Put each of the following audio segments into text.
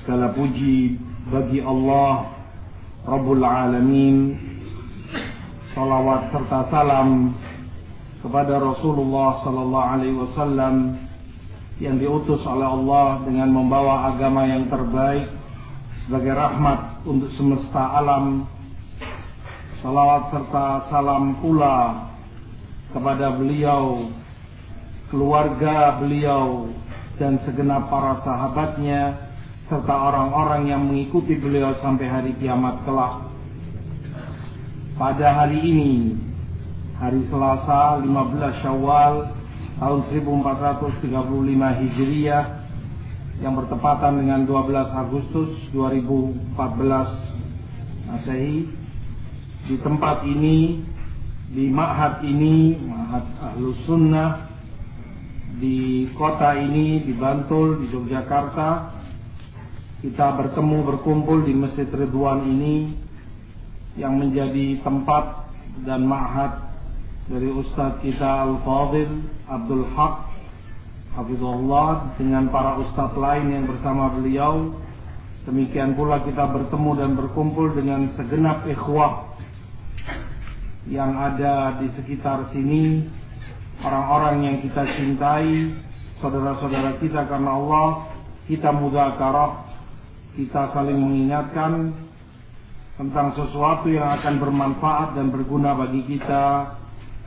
Segala puji bagi Allah Rabbul Alamin Salawat serta salam kepada Rasulullah Sallallahu Alaihi Wasallam yang diutus oleh Allah dengan membawa agama yang terbaik sebagai rahmat untuk semesta alam. Salawat serta salam pula kepada beliau, keluarga beliau, dan segenap para sahabatnya, serta orang-orang yang mengikuti beliau sampai hari kiamat kelak. Pada hari ini, hari Selasa 15 Syawal tahun 1435 Hijriah yang bertepatan dengan 12 Agustus 2014 Masehi di tempat ini di Ma'had ini Ma'had Ahlus Sunnah di kota ini di Bantul di Yogyakarta kita bertemu berkumpul di Masjid Ridwan ini yang menjadi tempat dan ma'had dari Ustadz kita Al-Fadil Abdul Haq Hafizullah dengan para ustadz lain yang bersama beliau. Demikian pula kita bertemu dan berkumpul dengan segenap ikhwah yang ada di sekitar sini orang-orang yang kita cintai saudara-saudara kita karena Allah kita mudzakarah kita saling mengingatkan tentang sesuatu yang akan bermanfaat dan berguna bagi kita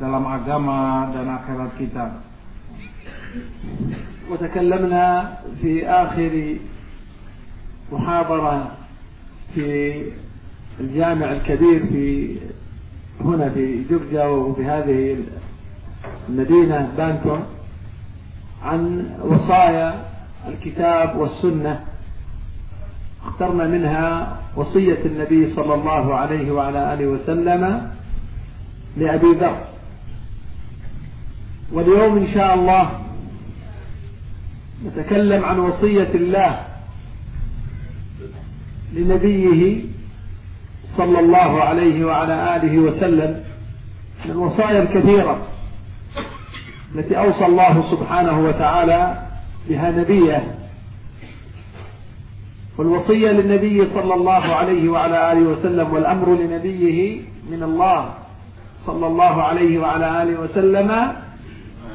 dalam agama dan akhirat kita. وتكلمنا في آخر محاضرة في الجامع الكبير في هنا في جرجا وفي هذه المدينة بانتون عن وصايا الكتاب والسنة اخترنا منها وصية النبي صلى الله عليه وعلى آله وسلم لأبي ذر. واليوم إن شاء الله نتكلم عن وصية الله لنبيه صلى الله عليه وعلى آله وسلم من الوصايا الكثيرة التي أوصى الله سبحانه وتعالى بها نبيه والوصية للنبي صلى الله عليه وعلى آله وسلم والأمر لنبيه من الله صلى الله عليه وعلى آله وسلم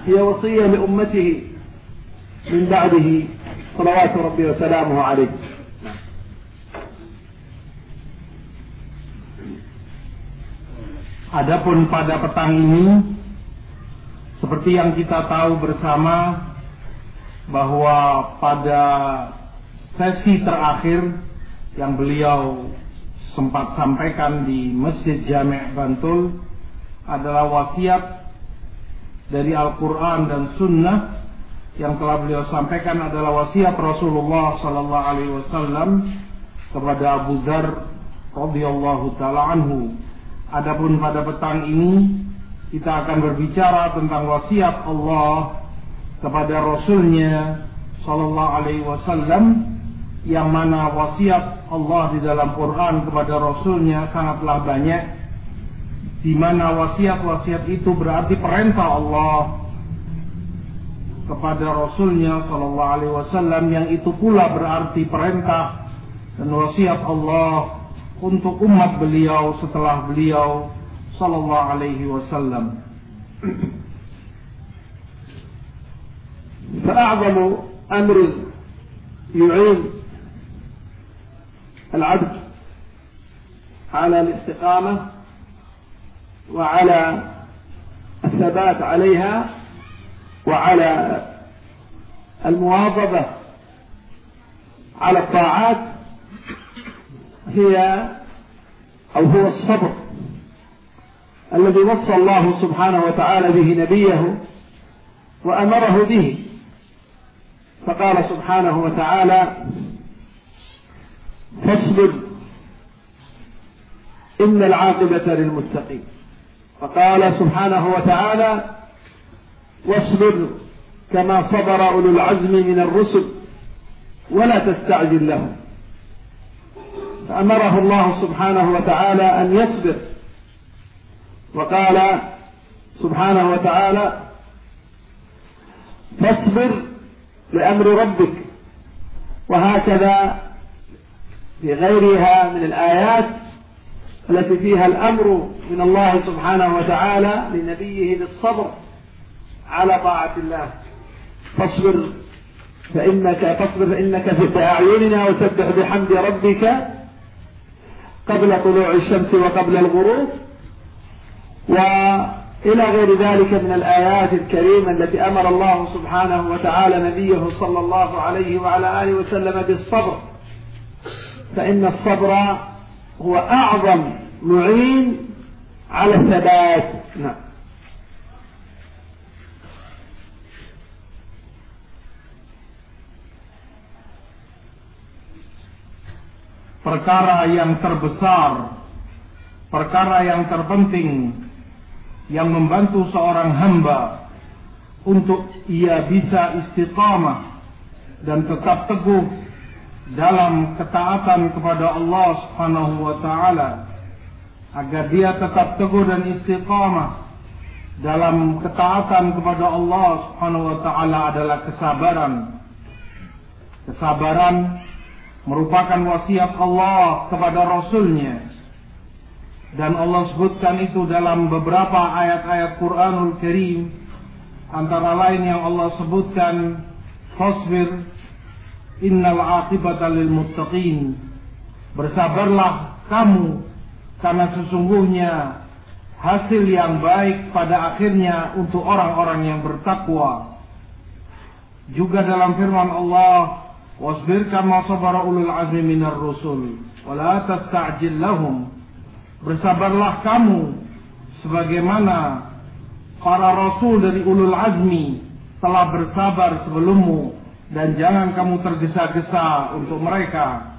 هي وصية لأمته من بعده صلوات ربي وسلامه عليه Adapun pada petang ini seperti yang kita tahu bersama bahwa pada sesi terakhir yang beliau sempat sampaikan di Masjid Jami' Bantul adalah wasiat dari Al-Quran dan Sunnah yang telah beliau sampaikan adalah wasiat Rasulullah Sallallahu Alaihi Wasallam kepada Abu Dhar radhiyallahu taala anhu. Adapun pada petang ini kita akan berbicara tentang wasiat Allah kepada Rasulnya Sallallahu Alaihi Wasallam yang mana wasiat Allah di dalam Quran kepada Rasulnya sangatlah banyak di mana wasiat-wasiat itu berarti perintah Allah kepada Rasulnya Sallallahu Alaihi Wasallam yang itu pula berarti perintah dan wasiat Allah untuk umat beliau setelah beliau Sallallahu Alaihi Wasallam. فأعظم أمر يعين العبد على الاستقامة وعلى الثبات عليها وعلى المواظبة على الطاعات هي أو هو الصبر الذي وصى الله سبحانه وتعالى به نبيه وأمره به فقال سبحانه وتعالى فاصبر. إن العاقبة للمتقين. فقال سبحانه وتعالى واصبر كما صبر أولو العزم من الرسل ولا تستعجل لهم. فأمره الله سبحانه وتعالى أن يصبر. وقال سبحانه وتعالى فاصبر لأمر ربك وهكذا في غيرها من الآيات التي فيها الأمر من الله سبحانه وتعالى لنبيه بالصبر على طاعة الله. فاصبر فإنك فاصبر فإنك في أعيننا وسبح بحمد ربك قبل طلوع الشمس وقبل الغروب. وإلى غير ذلك من الآيات الكريمة التي أمر الله سبحانه وتعالى نبيه صلى الله عليه وعلى آله وسلم بالصبر. فإن الصبر هو أعظم معين على الثبات نعم perkara yang terbesar, perkara yang terpenting yang membantu seorang hamba untuk ia bisa istiqamah dan tetap teguh dalam ketaatan kepada Allah Subhanahu wa taala agar dia tetap teguh dan istiqamah dalam ketaatan kepada Allah Subhanahu wa taala adalah kesabaran. Kesabaran merupakan wasiat Allah kepada Rasulnya dan Allah sebutkan itu dalam beberapa ayat-ayat Quranul Karim antara lain yang Allah sebutkan fasbir innal aqibata lil muttaqin. Bersabarlah kamu karena sesungguhnya hasil yang baik pada akhirnya untuk orang-orang yang bertakwa. Juga dalam firman Allah wasbir kama sabara ulul azmi minar rusul wala tasta'jil lahum. Bersabarlah kamu sebagaimana para rasul dari ulul azmi telah bersabar sebelummu dan jangan kamu tergesa-gesa untuk mereka.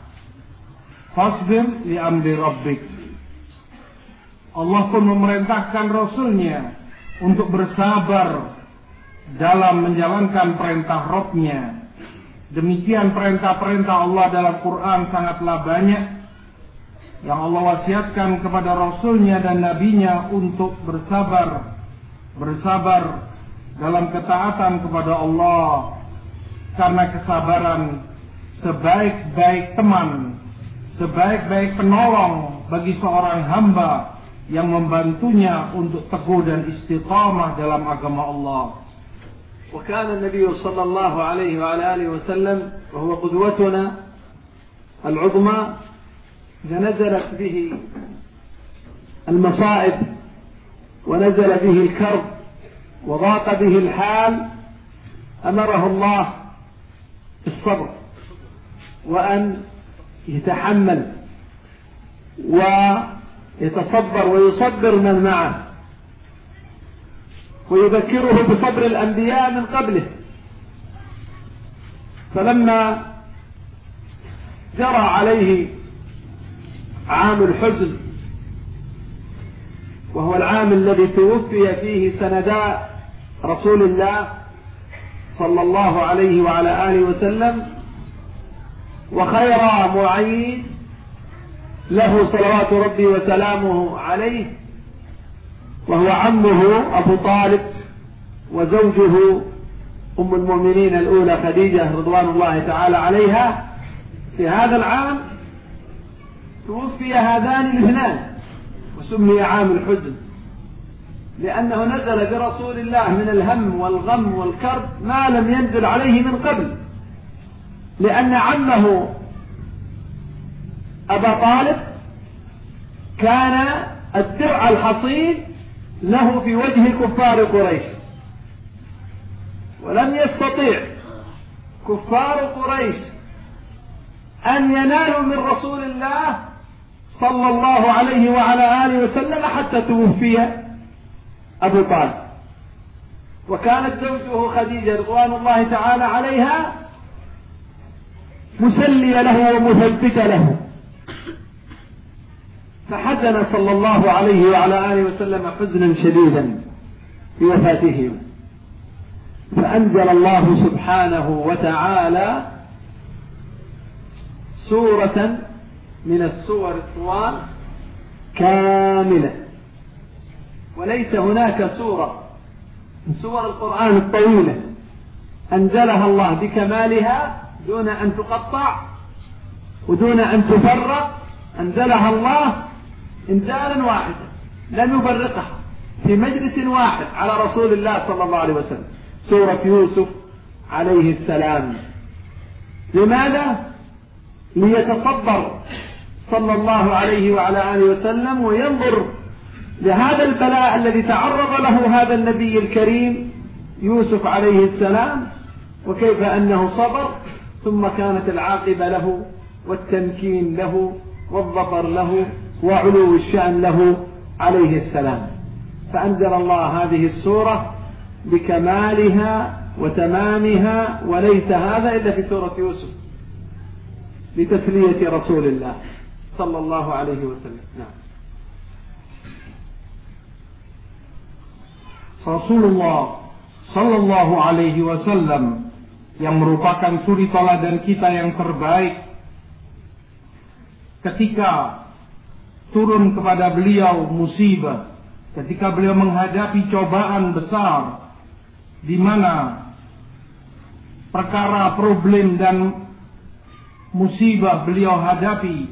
Fasbir li amri rabbik. Allah pun memerintahkan rasulnya untuk bersabar dalam menjalankan perintah Robnya. Demikian perintah-perintah Allah dalam Quran sangatlah banyak yang Allah wasiatkan kepada Rasulnya dan Nabinya untuk bersabar, bersabar dalam ketaatan kepada Allah, karena kesabaran sebaik-baik teman, sebaik-baik penolong bagi seorang hamba yang membantunya untuk teguh dan istiqamah dalam agama Allah. وكان النبي صلى الله عليه وعلى آله وسلم وهو قدوتنا العظمى إذا نزلت به المصائب ونزل به الكرب وضاق به الحال أمره الله بالصبر وأن يتحمل ويتصبر ويصبر من معه ويذكره بصبر الأنبياء من قبله. فلما جرى عليه عام الحزن وهو العام الذي توفي فيه سندا رسول الله صلى الله عليه وعلى آله وسلم وخير معين له صلوات ربي وسلامه عليه وهو عمه أبو طالب وزوجه أم المؤمنين الأولى خديجة رضوان الله تعالى عليها. في هذا العام توفي هذان الاثنان وسمي عام الحزن. لأنه نزل برسول الله من الهم والغم والكرب ما لم ينزل عليه من قبل. لأن عمه أبا طالب كان الدرع الحصين له في وجه كفار قريش. ولم يستطيع كفار قريش أن ينالوا من رسول الله صلى الله عليه وعلى آله وسلم حتى توفي. أبو طالب. وكانت زوجه خديجة رضوان الله تعالى عليها مسلية له ومثبتة له. فحزن صلى الله عليه وعلى آله وسلم حزنا شديدا في وفاته. فأنزل الله سبحانه وتعالى سورة من السور الطوال كاملة. وليس هناك سورة من سور القرآن الطويلة أنزلها الله بكمالها دون أن تقطع ودون أن تفرق أنزلها الله إنزالا واحدا لم يفرقها في مجلس واحد على رسول الله صلى الله عليه وسلم سورة يوسف عليه السلام لماذا؟ ليتصبر صلى الله عليه وعلى آله وسلم وينظر لهذا البلاء الذي تعرض له هذا النبي الكريم يوسف عليه السلام وكيف أنه صبر ثم كانت العاقبة له والتمكين له والظفر له وعلو الشأن له عليه السلام. فأنزل الله هذه السورة بكمالها وتمامها وليس هذا إلا في سورة يوسف لتسلية رسول الله صلى الله عليه وسلم. نعم. Rasulullah Sallallahu Alaihi Wasallam yang merupakan suri toladan kita yang terbaik. Ketika turun kepada beliau musibah ketika beliau menghadapi cobaan besar di mana perkara problem dan musibah beliau hadapi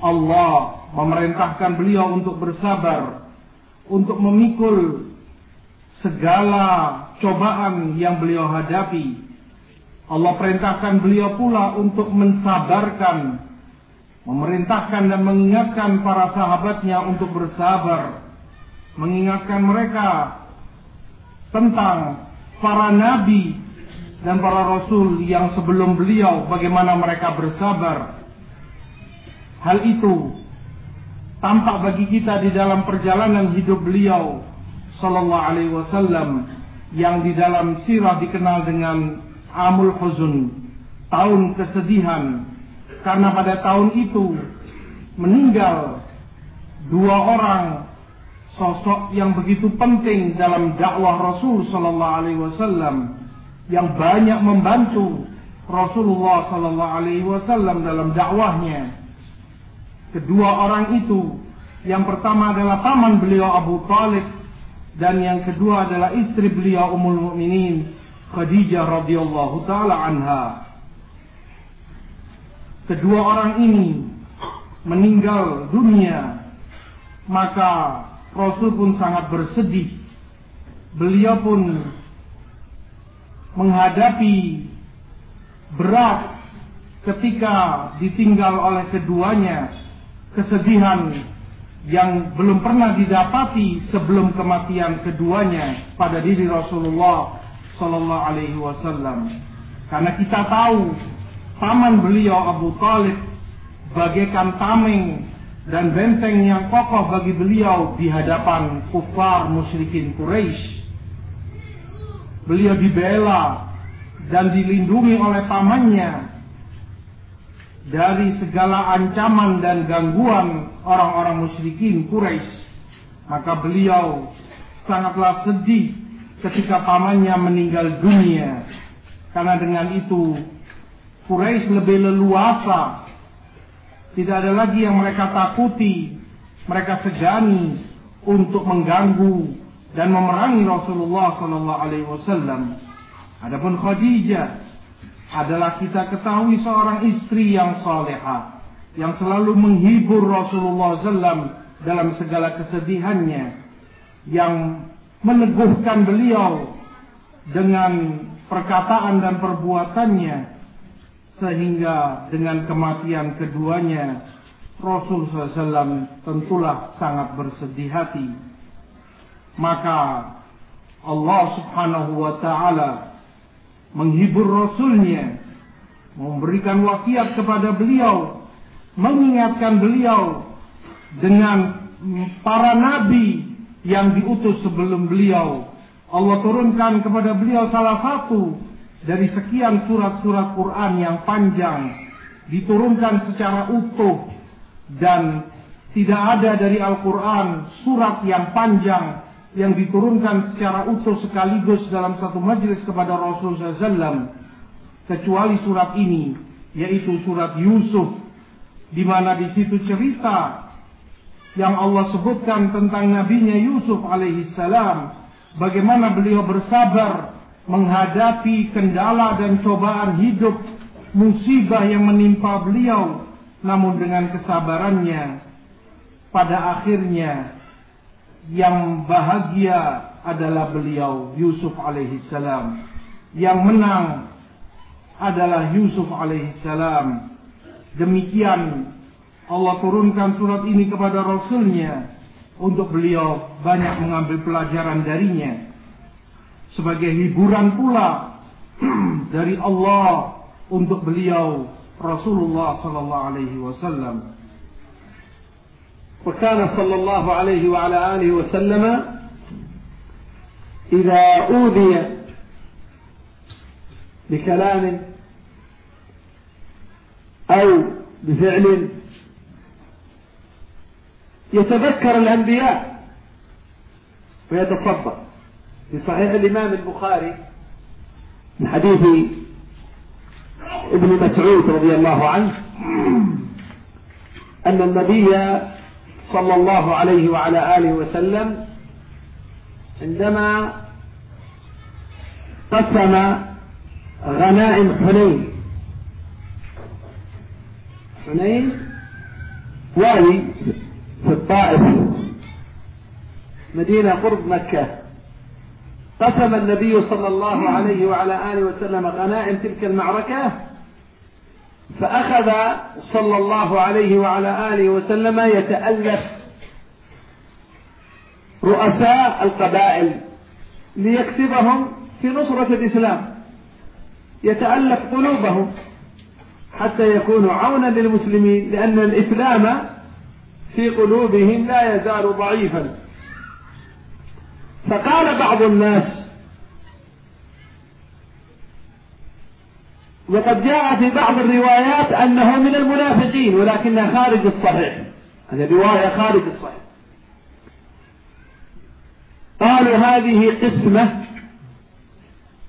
Allah memerintahkan beliau untuk bersabar untuk memikul segala cobaan yang beliau hadapi. Allah perintahkan beliau pula untuk mensabarkan, memerintahkan dan mengingatkan para sahabatnya untuk bersabar, mengingatkan mereka tentang para nabi dan para rasul yang sebelum beliau bagaimana mereka bersabar. Hal itu tampak bagi kita di dalam perjalanan hidup beliau sallallahu alaihi wasallam yang di dalam sirah dikenal dengan Amul Huzun, tahun kesedihan. Karena pada tahun itu meninggal dua orang sosok yang begitu penting dalam dakwah Rasul sallallahu alaihi wasallam yang banyak membantu Rasulullah sallallahu alaihi wasallam dalam dakwahnya. Kedua orang itu yang pertama adalah paman beliau Abu Talib dan yang kedua adalah istri beliau Ummul Mukminin Khadijah radhiyallahu taala anha. Kedua orang ini meninggal dunia, maka Rasul pun sangat bersedih. Beliau pun menghadapi berat ketika ditinggal oleh keduanya, kesedihan yang belum pernah didapati sebelum kematian keduanya pada diri Rasulullah Sallallahu Alaihi Wasallam. Karena kita tahu paman beliau Abu Talib bagaikan tameng dan benteng yang kokoh bagi beliau di hadapan kufar musyrikin Quraisy. Beliau dibela dan dilindungi oleh pamannya dari segala ancaman dan gangguan orang-orang musyrikin Quraisy. Maka beliau sangatlah sedih ketika pamannya meninggal dunia. Karena dengan itu Quraisy lebih leluasa. Tidak ada lagi yang mereka takuti, mereka segani untuk mengganggu dan memerangi Rasulullah sallallahu alaihi wasallam. Adapun Khadijah adalah kita ketahui seorang istri yang salehah yang selalu menghibur Rasulullah SAW dalam segala kesedihannya yang meneguhkan beliau dengan perkataan dan perbuatannya sehingga dengan kematian keduanya Rasul SAW tentulah sangat bersedih hati. Maka Allah subhanahu wa ta'ala menghibur Rasulnya, memberikan wasiat kepada beliau, mengingatkan beliau dengan para nabi yang diutus sebelum beliau. Allah turunkan kepada beliau salah satu dari sekian surat-surat Quran yang panjang diturunkan secara utuh dan tidak ada dari Al-Quran surat yang panjang yang diturunkan secara utuh sekaligus dalam satu majelis kepada Rasulullah SAW kecuali surat ini yaitu surat Yusuf di mana di situ cerita yang Allah sebutkan tentang nabinya Yusuf alaihi salam bagaimana beliau bersabar menghadapi kendala dan cobaan hidup musibah yang menimpa beliau, namun dengan kesabarannya, pada akhirnya yang bahagia adalah beliau Yusuf alaihi salam. Yang menang adalah Yusuf alaihi salam. Demikian Allah turunkan surat ini kepada Rasulnya untuk beliau banyak mengambil pelajaran darinya. Sebagai hiburan pula dari Allah untuk beliau Rasulullah sallallahu alaihi wasallam. وكان صلى الله عليه وعلى آله وسلم إذا أوذي بكلام أو بفعل يتذكر الأنبياء ويتصدق. في صحيح الإمام البخاري من حديث ابن مسعود رضي الله عنه أن النبي صلى الله عليه وعلى آله وسلم عندما قسم غنائم حنين حنين وادي في الطائف. مدينة قرب مكة. قسم النبي صلى الله عليه وعلى آله وسلم غنائم تلك المعركة فأخذ صلى الله عليه وعلى آله وسلم يتألف رؤساء القبائل ليكتبهم في نصرة الإسلام. يتألف قلوبهم. حتى يكونوا عونا للمسلمين لأن الإسلام في قلوبهم لا يزال ضعيفا. فقال بعض الناس وقد جاء في بعض الروايات أنه من المنافقين ولكنها خارج الصحيح. هذه رواية خارج الصحيح. قالوا هذه قسمة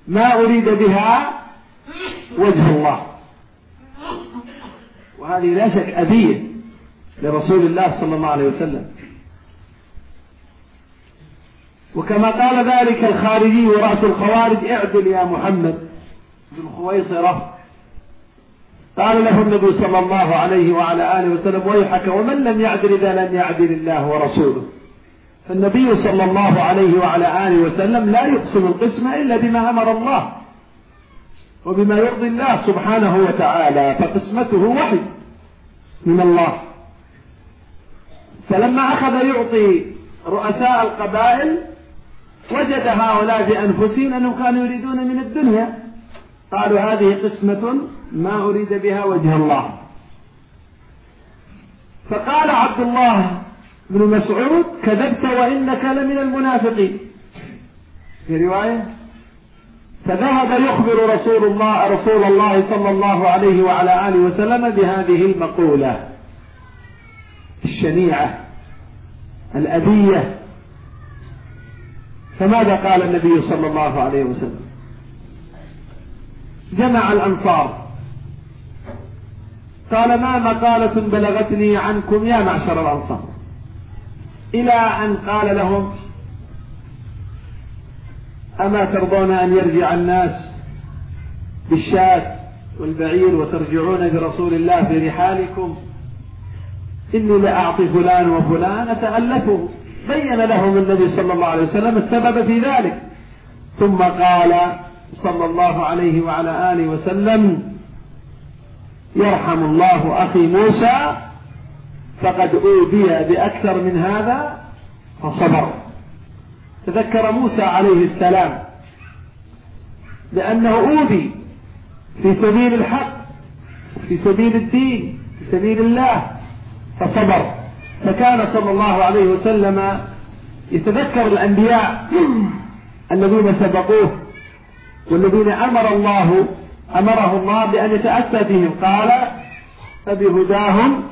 ما أريد بها وجه الله. وهذه لا شك أذية لرسول الله صلى الله عليه وسلم. وكما قال ذلك الخارجي ورأس الخوارج اعدل يا محمد بن خويصرة. قال له النبي صلى الله عليه وعلى آله وسلم ويحك ومن لم يعدل إذا لم يعدل الله ورسوله. فالنبي صلى الله عليه وعلى آله وسلم لا يقسم القسمة إلا بما أمر الله. وبما يرضي الله سبحانه وتعالى فقسمته وحي من الله. فلما أخذ يعطي رؤساء القبائل وجد هؤلاء بأنفسهم أنهم كانوا يريدون من الدنيا. قالوا هذه قسمة ما أريد بها وجه الله. فقال عبد الله بن مسعود كذبت وإنك لمن المنافقين. في رواية فذهب يخبر رسول الله رسول الله صلى الله عليه وعلى آله وسلم بهذه المقولة. الشنيعة الأذية. فماذا قال النبي صلى الله عليه وسلم؟ جمع الأنصار. قال ما مقالة بلغتني عنكم يا معشر الأنصار. إلى أن قال لهم أما ترضون أن يرجع الناس بالشاة والبعير وترجعون برسول الله في رحالكم؟ إني لأعطي فلان وفلان أتألفه. بين لهم النبي صلى الله عليه وسلم السبب في ذلك. ثم قال صلى الله عليه وعلى آله وسلم يرحم الله أخي موسى فقد أوذي بأكثر من هذا فصبر. تذكر موسى عليه السلام لأنه أوذي في سبيل الحق في سبيل الدين في سبيل الله فصبر. فكان صلى الله عليه وسلم يتذكر الأنبياء الذين سبقوه والذين أمر الله أمره الله بأن يتأسى بهم. قال فبهداهم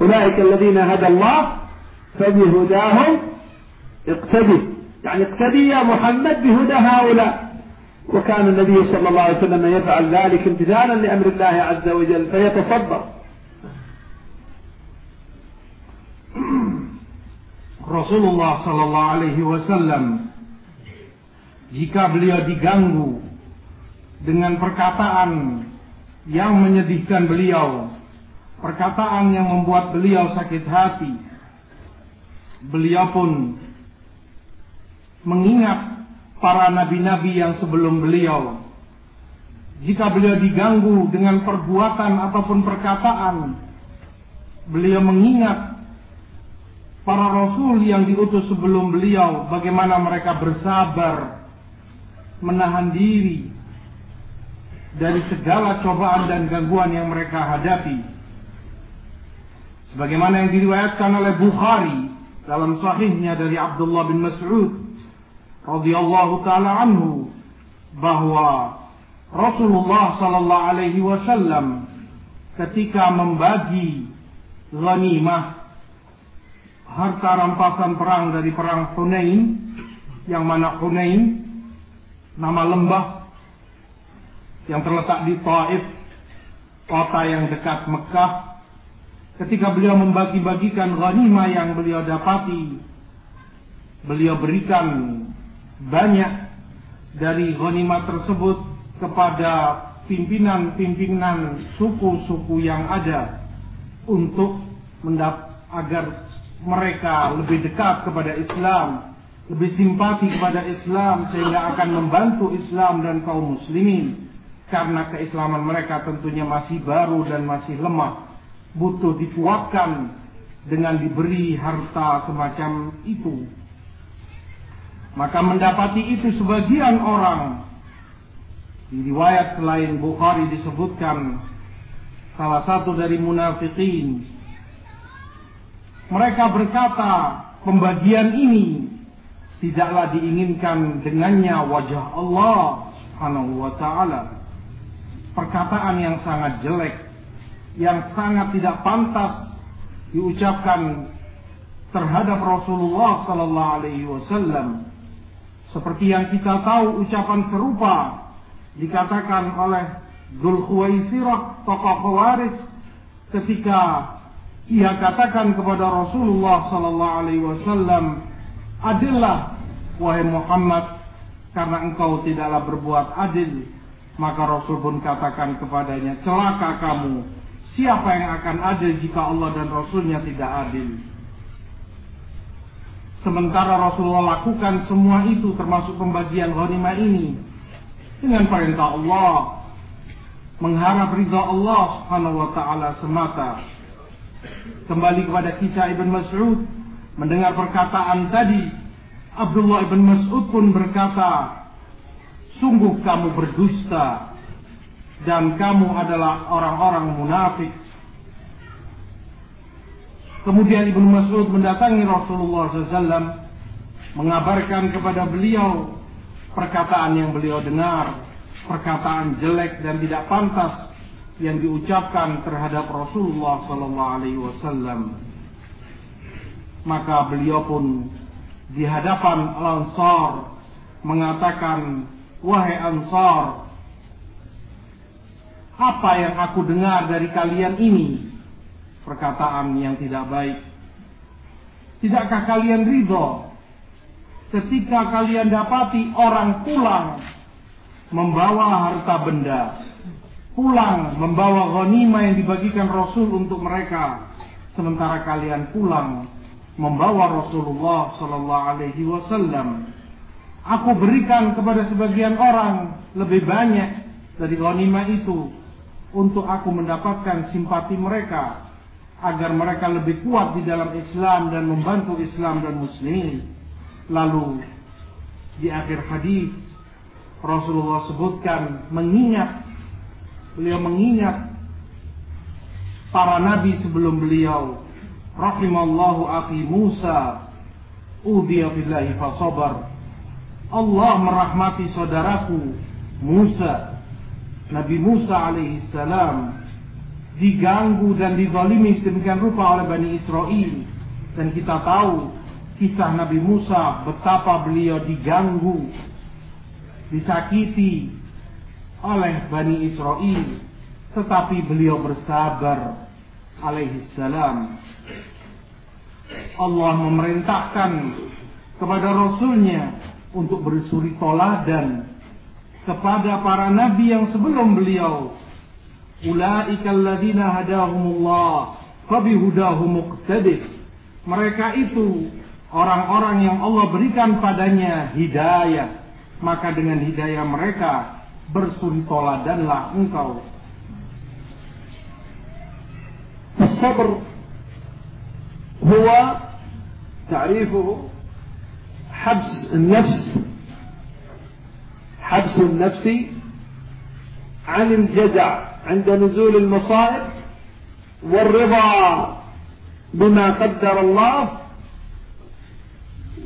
أولئك الذين هدى الله فبهداهم اقتدي. يعني اقتدي يا محمد بهدى هؤلاء وكان النبي صلى الله عليه وسلم يفعل ذلك امتثالا لأمر الله عز وجل فيتصبر Rasulullah Sallallahu Alaihi Wasallam jika beliau diganggu dengan perkataan yang menyedihkan beliau, perkataan yang membuat beliau sakit hati. Beliau pun mengingat para nabi-nabi yang sebelum beliau. Jika beliau diganggu dengan perbuatan ataupun perkataan, beliau mengingat para rasul yang diutus sebelum beliau, bagaimana mereka bersabar, menahan diri, dari segala cobaan dan gangguan yang mereka hadapi. Sebagaimana yang diriwayatkan oleh Bukhari dalam sahihnya dari Abdullah bin Mas'ud radhiyallahu taala anhu bahwa Rasulullah sallallahu alaihi wasallam ketika membagi ghanimah harta rampasan perang dari perang Hunain yang mana Hunain nama lembah yang terletak di Taif, kota yang dekat Mekah. Ketika beliau membagi-bagikan ghanimah yang beliau dapati, beliau berikan banyak dari ghanimah tersebut kepada pimpinan-pimpinan suku-suku yang ada untuk mendap agar mereka lebih dekat kepada Islam, lebih simpati kepada Islam sehingga akan membantu Islam dan kaum muslimin. Karena keislaman mereka tentunya masih baru dan masih lemah butuh dikuatkan dengan diberi harta semacam itu maka mendapati itu sebagian orang. Di riwayat selain Bukhari disebutkan salah satu dari munafikin. Mereka berkata pembagian ini tidaklah diinginkan dengannya wajah Allah Subhanahu wa taala. Perkataan yang sangat jelek, yang sangat tidak pantas diucapkan terhadap Rasulullah sallallahu alaihi wasallam. Seperti yang kita tahu ucapan serupa dikatakan oleh Dzul Khuwaisirah tokoh Khawarij ketika ia katakan kepada Rasulullah sallallahu alaihi wasallam, "Adillah wahai Muhammad karena engkau tidaklah berbuat adil maka Rasul pun katakan kepadanya, celaka kamu. Siapa yang akan adil jika Allah dan Rasulnya tidak adil? Sementara Rasulullah lakukan semua itu termasuk pembagian ghanimah ini dengan perintah Allah mengharap ridha Allah Subhanahu wa taala semata. Kembali kepada kisah Ibn Mas'ud mendengar perkataan tadi Abdullah Ibn Mas'ud pun berkata sungguh kamu berdusta dan kamu adalah orang-orang munafik. Kemudian Ibnu Mas'ud mendatangi Rasulullah SAW mengabarkan kepada beliau perkataan yang beliau dengar, perkataan jelek dan tidak pantas yang diucapkan terhadap Rasulullah Wasallam. Maka beliau pun di hadapan Al-Ansar mengatakan Wahai Ansar, apa yang aku dengar dari kalian ini? Perkataan yang tidak baik. Tidakkah kalian ridho ketika kalian dapati orang pulang membawa harta benda, pulang membawa ghanimah yang dibagikan Rasul untuk mereka, sementara kalian pulang membawa Rasulullah Sallallahu Alaihi Wasallam aku berikan kepada sebagian orang lebih banyak dari ghanimah itu untuk aku mendapatkan simpati mereka agar mereka lebih kuat di dalam Islam dan membantu Islam dan muslimin. Lalu di akhir hadis Rasulullah sebutkan mengingat beliau mengingat para nabi sebelum beliau rahimallahu akhi Musa udiya billahi fasabar Allah merahmati saudaraku Musa Nabi Musa alaihi salam diganggu dan dizalimi sedemikian rupa oleh Bani Israel. Dan kita tahu kisah Nabi Musa betapa beliau diganggu disakiti oleh Bani Israel. Tetapi beliau bersabar alaihi salam. Allah memerintahkan kepada Rasulnya untuk bersuri toladan kepada para nabi yang sebelum beliau Ulaika alladzina hadahumullah fabihudahu muqtadih. Mereka itu orang-orang yang Allah berikan padanya hidayah. Maka dengan hidayah mereka bersuri toladanlah engkau. الصبر هو تعريفه حبس النفس حبس النفس عن الجزع عند نزول المصائب والرضا بما قدر الله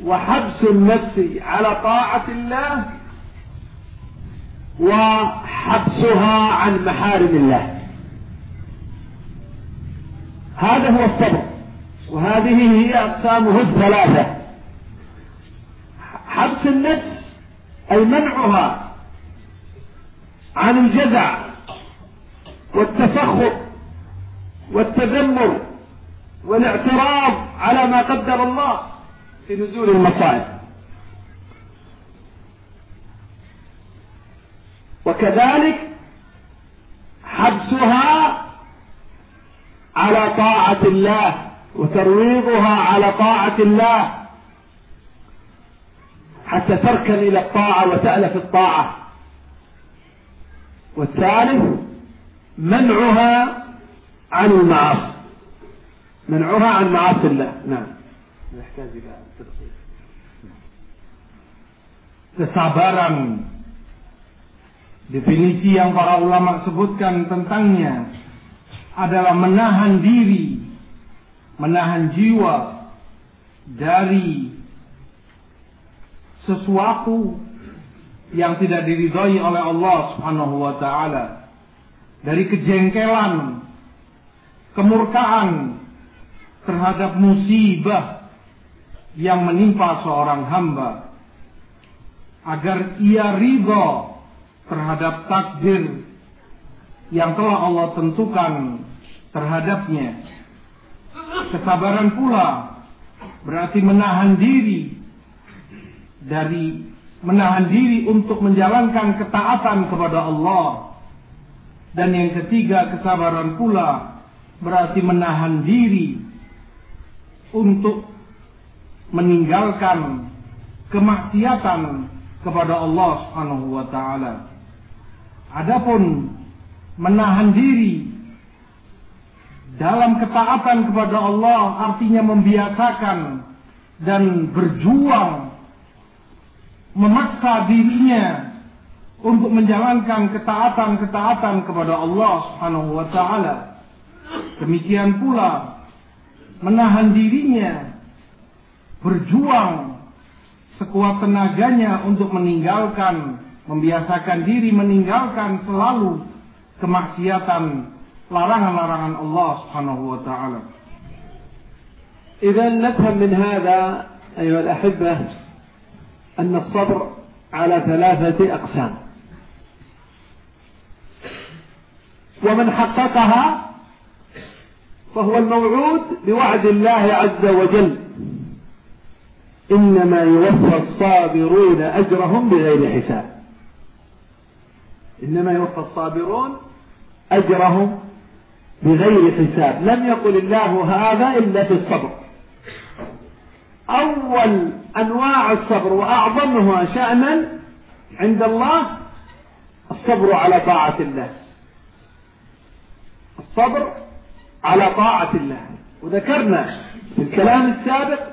وحبس النفس على طاعة الله وحبسها عن محارم الله. هذا هو الصبر. وهذه هي أقسامه الثلاثة. حبس النفس أي منعها عن الجزع والتسخط والتذمر والاعتراض على ما قدر الله في نزول المصائب. وكذلك حبسها على طاعة الله وترويضها على طاعة الله حتى تركن إلى الطاعة وتألف الطاعة. والثالث منعها عن المعاصي منعها عن معاصي الله نعم يحتاج إلى تفصيل kesabaran definisi yang para ulama sebutkan tentangnya adalah menahan diri menahan jiwa dari sesuatu yang tidak diridhoi oleh Allah Subhanahu wa taala dari kejengkelan kemurkaan terhadap musibah yang menimpa seorang hamba agar ia ridho terhadap takdir yang telah Allah tentukan terhadapnya. Kesabaran pula berarti menahan diri dari menahan diri untuk menjalankan ketaatan kepada Allah. Dan yang ketiga kesabaran pula berarti menahan diri untuk meninggalkan kemaksiatan kepada Allah Subhanahu wa taala. Adapun menahan diri dalam ketaatan kepada Allah artinya membiasakan dan berjuang memaksa dirinya untuk menjalankan ketaatan-ketaatan kepada Allah Subhanahu wa taala. Demikian pula menahan dirinya berjuang sekuat tenaganya untuk meninggalkan, membiasakan diri meninggalkan selalu kemaksiatan, larangan-larangan Allah Subhanahu wa taala. إذا نفهم من هذا أيها الأحبة أن الصبر على ثلاثة أقسام. ومن حققها فهو الموعود بوعد الله عز وجل. إنما يوفى الصابرون أجرهم بغير حساب. إنما يوفى الصابرون أجرهم بغير حساب. لم يقل الله هذا إلا في الصبر. أول أنواع الصبر وأعظمها شأنا عند الله الصبر على طاعة الله. الصبر على طاعة الله. وذكرنا في الكلام السابق